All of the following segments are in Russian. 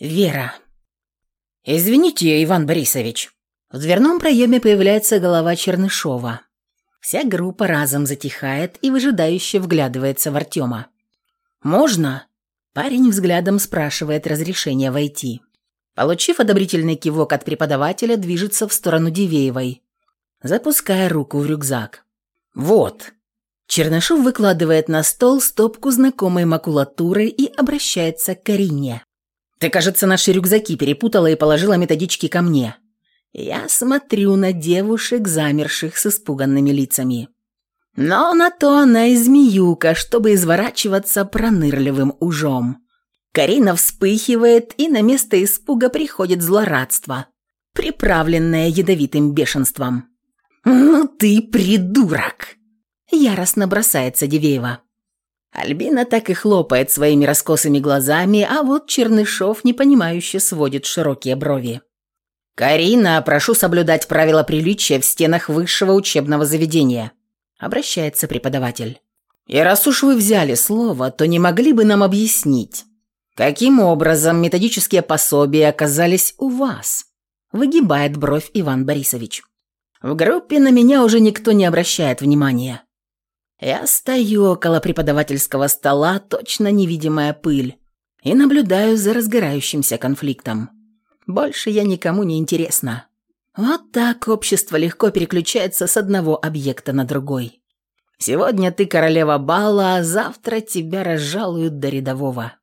Вера. «Извините, Иван Борисович». В дверном проеме появляется голова Чернышова. Вся группа разом затихает и выжидающе вглядывается в Артема. «Можно?» Парень взглядом спрашивает разрешения войти. Получив одобрительный кивок от преподавателя, движется в сторону Дивеевой, запуская руку в рюкзак. «Вот». Чернышов выкладывает на стол стопку знакомой макулатуры и обращается к Карине. «Ты, кажется, наши рюкзаки перепутала и положила методички ко мне». Я смотрю на девушек, замерших с испуганными лицами. Но на то она и змеюка, чтобы изворачиваться пронырливым ужом. Карина вспыхивает, и на место испуга приходит злорадство, приправленное ядовитым бешенством. «Ну ты придурок!» Яростно бросается Дивеева. Альбина так и хлопает своими раскосыми глазами, а вот Чернышов непонимающе сводит широкие брови. «Карина, прошу соблюдать правила приличия в стенах высшего учебного заведения», обращается преподаватель. «И раз уж вы взяли слово, то не могли бы нам объяснить, каким образом методические пособия оказались у вас?» выгибает бровь Иван Борисович. В группе на меня уже никто не обращает внимания. Я стою около преподавательского стола, точно невидимая пыль, и наблюдаю за разгорающимся конфликтом. Больше я никому не интересна. Вот так общество легко переключается с одного объекта на другой. Сегодня ты королева бала, а завтра тебя разжалуют до рядового.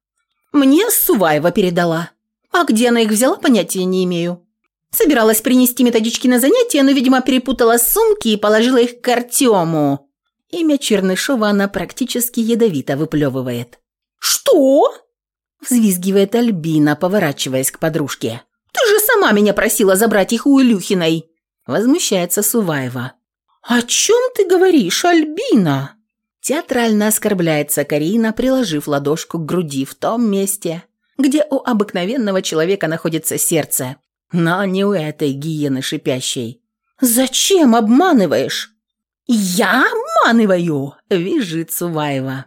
Мне Суваева передала. А где она их взяла, понятия не имею. Собиралась принести методички на занятия, но, видимо, перепутала сумки и положила их к Артему. Имя Чернышова она практически ядовито выплевывает. «Что?» – взвизгивает Альбина, поворачиваясь к подружке. «Ты же сама меня просила забрать их у Илюхиной!» – возмущается Суваева. «О чем ты говоришь, Альбина?» Театрально оскорбляется Карина, приложив ладошку к груди в том месте, где у обыкновенного человека находится сердце, но не у этой гиены шипящей. «Зачем обманываешь?» «Я обманываю!» – визжит Суваева.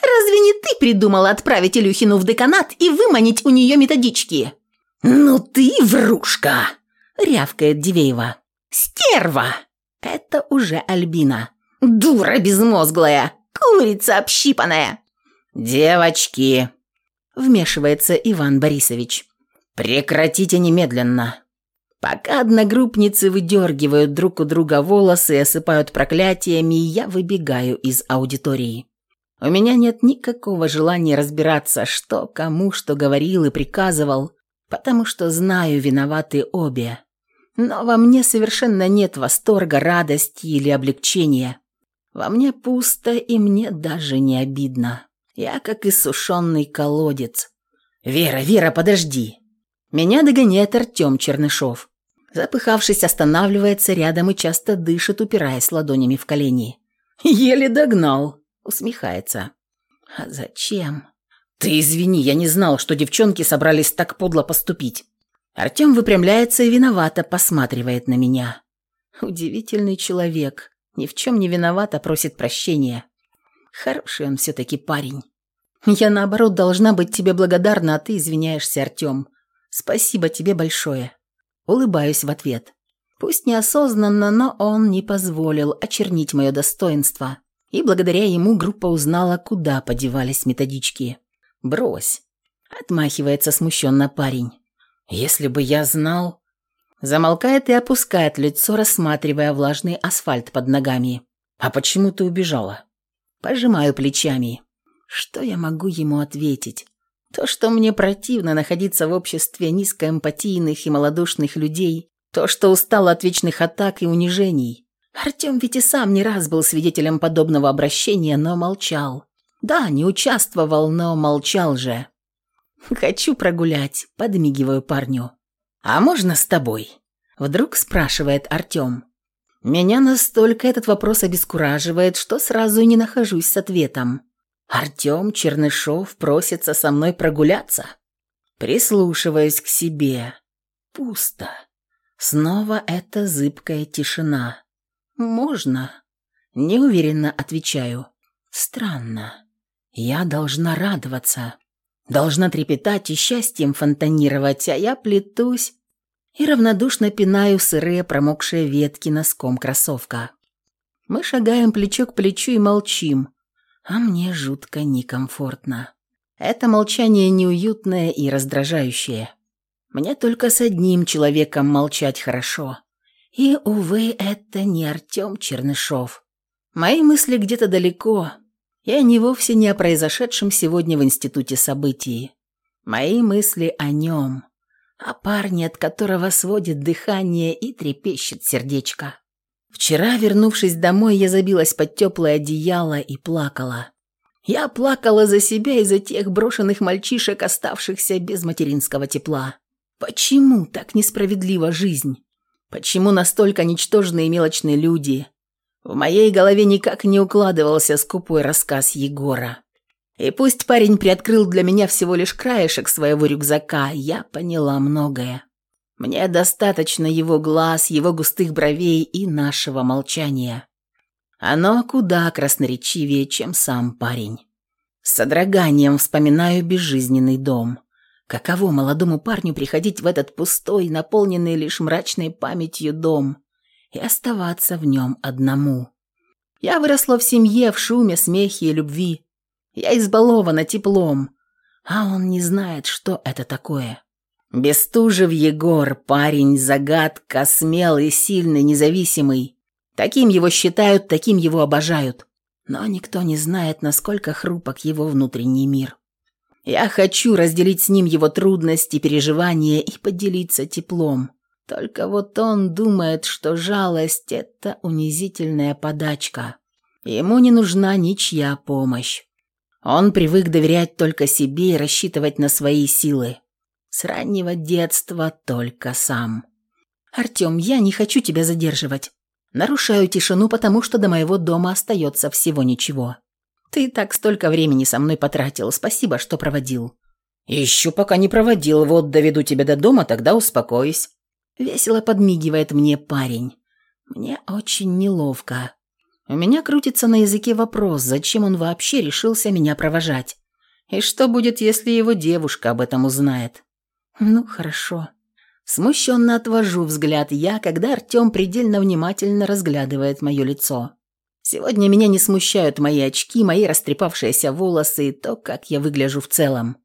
«Разве не ты придумала отправить Илюхину в деканат и выманить у нее методички?» «Ну ты врушка!» – рявкает Дивеева. «Стерва!» – это уже Альбина. «Дура безмозглая! Курица общипанная!» «Девочки!» – вмешивается Иван Борисович. «Прекратите немедленно!» Пока одногруппницы выдергивают друг у друга волосы и осыпают проклятиями, я выбегаю из аудитории. У меня нет никакого желания разбираться, что кому что говорил и приказывал, потому что знаю, виноваты обе. Но во мне совершенно нет восторга, радости или облегчения. Во мне пусто, и мне даже не обидно. Я как иссушенный колодец. «Вера, Вера, подожди!» Меня догоняет Артем Чернышов. Запыхавшись, останавливается рядом и часто дышит, упираясь ладонями в колени. «Еле догнал», — усмехается. «А зачем?» «Ты извини, я не знал, что девчонки собрались так подло поступить». Артем выпрямляется и виновато посматривает на меня. Удивительный человек. Ни в чем не виноват, а просит прощения. Хороший он все-таки парень. Я, наоборот, должна быть тебе благодарна, а ты извиняешься, Артем. Спасибо тебе большое. Улыбаюсь в ответ. Пусть неосознанно, но он не позволил очернить мое достоинство. И благодаря ему группа узнала, куда подевались методички. «Брось!» – отмахивается смущенно парень. «Если бы я знал...» Замолкает и опускает лицо, рассматривая влажный асфальт под ногами. «А почему ты убежала?» Пожимаю плечами. Что я могу ему ответить? То, что мне противно находиться в обществе низкоэмпатийных и малодушных людей, то, что устал от вечных атак и унижений. Артем ведь и сам не раз был свидетелем подобного обращения, но молчал. Да, не участвовал, но молчал же. «Хочу прогулять», — подмигиваю парню. «А можно с тобой?» Вдруг спрашивает Артем. Меня настолько этот вопрос обескураживает, что сразу не нахожусь с ответом. Артем Чернышов просится со мной прогуляться. Прислушиваюсь к себе. Пусто. Снова эта зыбкая тишина. «Можно?» Неуверенно отвечаю. «Странно. Я должна радоваться. Должна трепетать и счастьем фонтанировать, а я плетусь и равнодушно пинаю сырые промокшие ветки носком кроссовка. Мы шагаем плечо к плечу и молчим, а мне жутко некомфортно. Это молчание неуютное и раздражающее. Мне только с одним человеком молчать хорошо. И, увы, это не Артем Чернышов. Мои мысли где-то далеко. Я не вовсе не о произошедшем сегодня в институте событии. Мои мысли о нем, о парне, от которого сводит дыхание и трепещет сердечко. Вчера, вернувшись домой, я забилась под теплое одеяло и плакала. Я плакала за себя и за тех брошенных мальчишек, оставшихся без материнского тепла. Почему так несправедлива жизнь? Почему настолько ничтожные и мелочные люди? В моей голове никак не укладывался скупой рассказ Егора. И пусть парень приоткрыл для меня всего лишь краешек своего рюкзака, я поняла многое. Мне достаточно его глаз, его густых бровей и нашего молчания. Оно куда красноречивее, чем сам парень. С содроганием вспоминаю безжизненный дом. Каково молодому парню приходить в этот пустой, наполненный лишь мрачной памятью дом и оставаться в нем одному. Я выросла в семье, в шуме, смехе и любви. Я избалована теплом, а он не знает, что это такое. Бестужев Егор, парень, загадка, смелый, сильный, независимый. Таким его считают, таким его обожают. Но никто не знает, насколько хрупок его внутренний мир. Я хочу разделить с ним его трудности, переживания и поделиться теплом. Только вот он думает, что жалость – это унизительная подачка. Ему не нужна ничья помощь. Он привык доверять только себе и рассчитывать на свои силы. С раннего детства только сам. «Артем, я не хочу тебя задерживать. Нарушаю тишину, потому что до моего дома остается всего ничего. Ты так столько времени со мной потратил, спасибо, что проводил». «Еще пока не проводил, вот доведу тебя до дома, тогда успокоюсь». Весело подмигивает мне парень. Мне очень неловко. У меня крутится на языке вопрос, зачем он вообще решился меня провожать. И что будет, если его девушка об этом узнает? «Ну, хорошо». Смущенно отвожу взгляд я, когда Артем предельно внимательно разглядывает мое лицо. Сегодня меня не смущают мои очки, мои растрепавшиеся волосы и то, как я выгляжу в целом.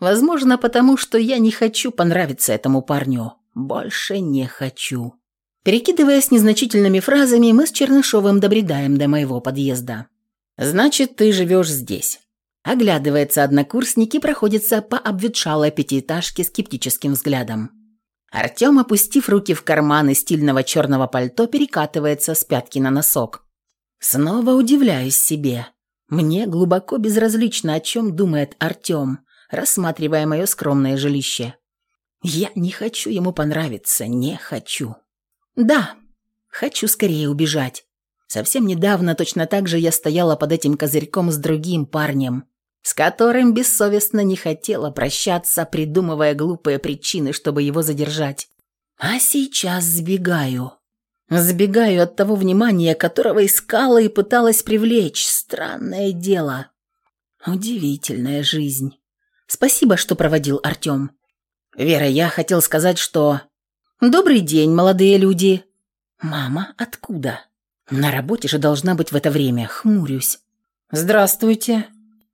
Возможно, потому что я не хочу понравиться этому парню. Больше не хочу. Перекидываясь незначительными фразами, мы с Чернышовым добредаем до моего подъезда. «Значит, ты живешь здесь?» Оглядывается однокурсник и проходится по обветшалой пятиэтажке скептическим взглядом. Артем, опустив руки в карманы стильного черного пальто, перекатывается с пятки на носок. Снова удивляюсь себе. Мне глубоко безразлично, о чем думает Артем, рассматривая мое скромное жилище. Я не хочу ему понравиться, не хочу. Да, хочу скорее убежать. Совсем недавно точно так же я стояла под этим козырьком с другим парнем, с которым бессовестно не хотела прощаться, придумывая глупые причины, чтобы его задержать. А сейчас сбегаю. Сбегаю от того внимания, которого искала и пыталась привлечь. Странное дело. Удивительная жизнь. Спасибо, что проводил Артем. Вера, я хотел сказать, что... Добрый день, молодые люди. Мама, откуда? На работе же должна быть в это время. Хмурюсь. Здравствуйте.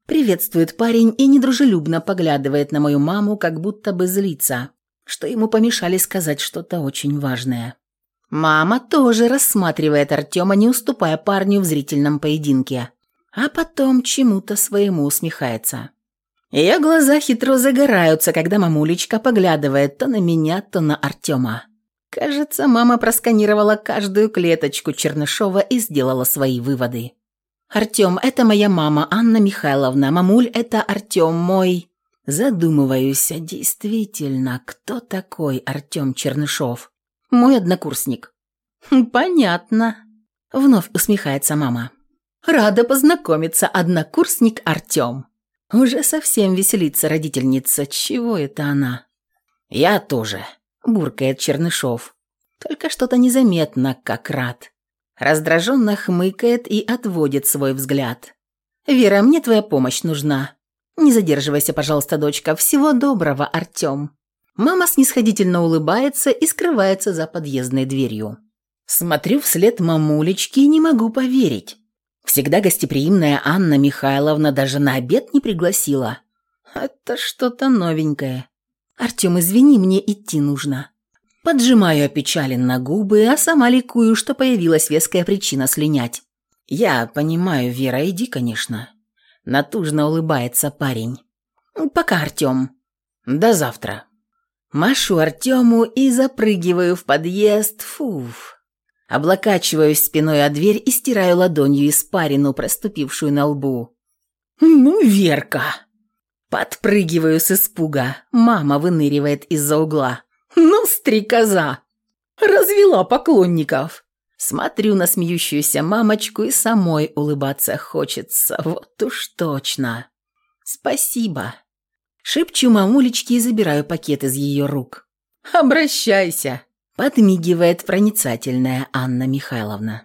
Приветствует парень и недружелюбно поглядывает на мою маму, как будто бы злится, что ему помешали сказать что-то очень важное. Мама тоже рассматривает Артема, не уступая парню в зрительном поединке, а потом чему-то своему усмехается. Ее глаза хитро загораются, когда мамулечка поглядывает то на меня, то на Артема. Кажется, мама просканировала каждую клеточку Чернышова и сделала свои выводы. «Артем, это моя мама, Анна Михайловна. Мамуль, это Артем мой...» Задумываюсь, а действительно, кто такой Артем Чернышов? Мой однокурсник. «Хм, «Понятно», — вновь усмехается мама. «Рада познакомиться, однокурсник Артем». Уже совсем веселится родительница. Чего это она? «Я тоже», — буркает Чернышов. «Только что-то незаметно, как рад». Раздраженно хмыкает и отводит свой взгляд. «Вера, мне твоя помощь нужна. «Не задерживайся, пожалуйста, дочка. Всего доброго, Артем». Мама снисходительно улыбается и скрывается за подъездной дверью. Смотрю вслед мамулечки и не могу поверить. Всегда гостеприимная Анна Михайловна даже на обед не пригласила. Это что-то новенькое. «Артем, извини, мне идти нужно». Поджимаю опечаленно губы, а сама ликую, что появилась веская причина слинять. «Я понимаю, Вера, иди, конечно». Натужно улыбается парень. «Пока, Артем». «До завтра». Машу Артему и запрыгиваю в подъезд. Фуф. Облокачиваюсь спиной о дверь и стираю ладонью испарину, проступившую на лбу. «Ну, Верка!» Подпрыгиваю с испуга. Мама выныривает из-за угла. «Ну, стрекоза!» Развела поклонников. Смотрю на смеющуюся мамочку и самой улыбаться хочется. Вот уж точно. Спасибо. Шепчу мамулечке и забираю пакет из ее рук. «Обращайся!» Подмигивает проницательная Анна Михайловна.